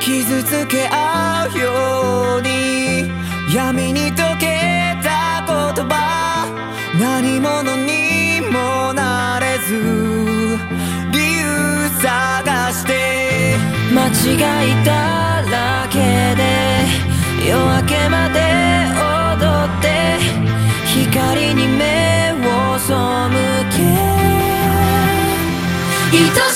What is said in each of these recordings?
傷つけ合うように闇に溶けた言葉何者にもなれず理由探して間違いだらけで夜明けまで踊って光に目を背け愛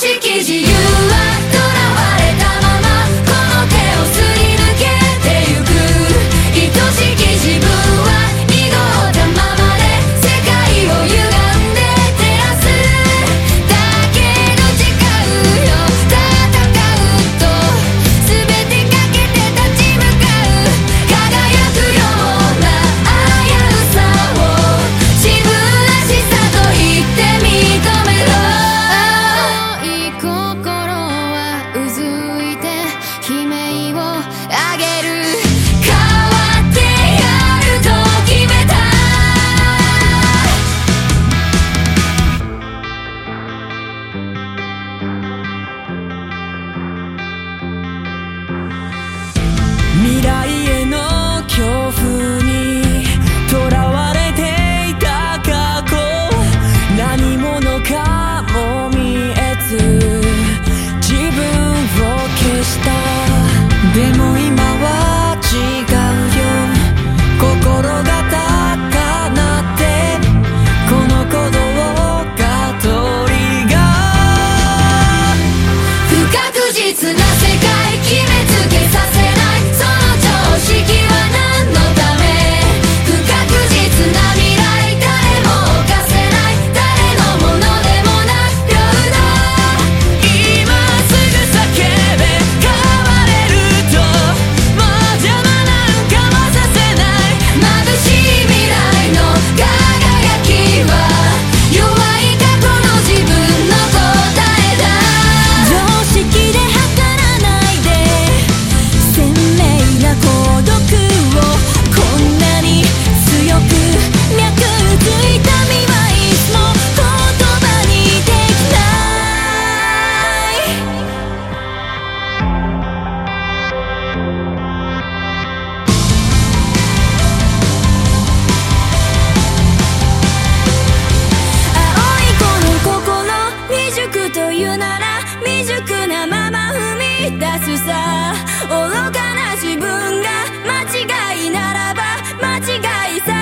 愚かな自分が間違いならば間違いさえ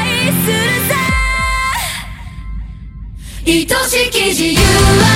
愛するさ。愛しき自由は